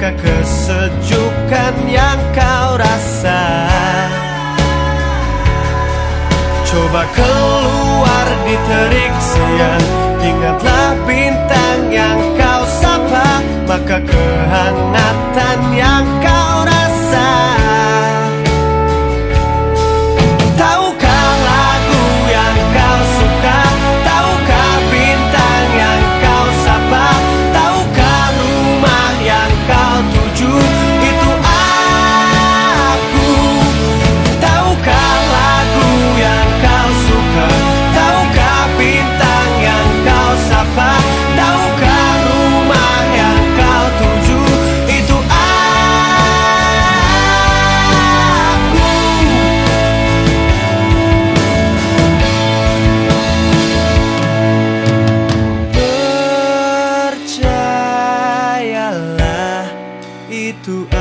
Maka kesejukan yang kau rasa? Coba keluar di terik siang. Ingatlah bintang yang kau sapa. Maka kehangatan yang kau rasa To.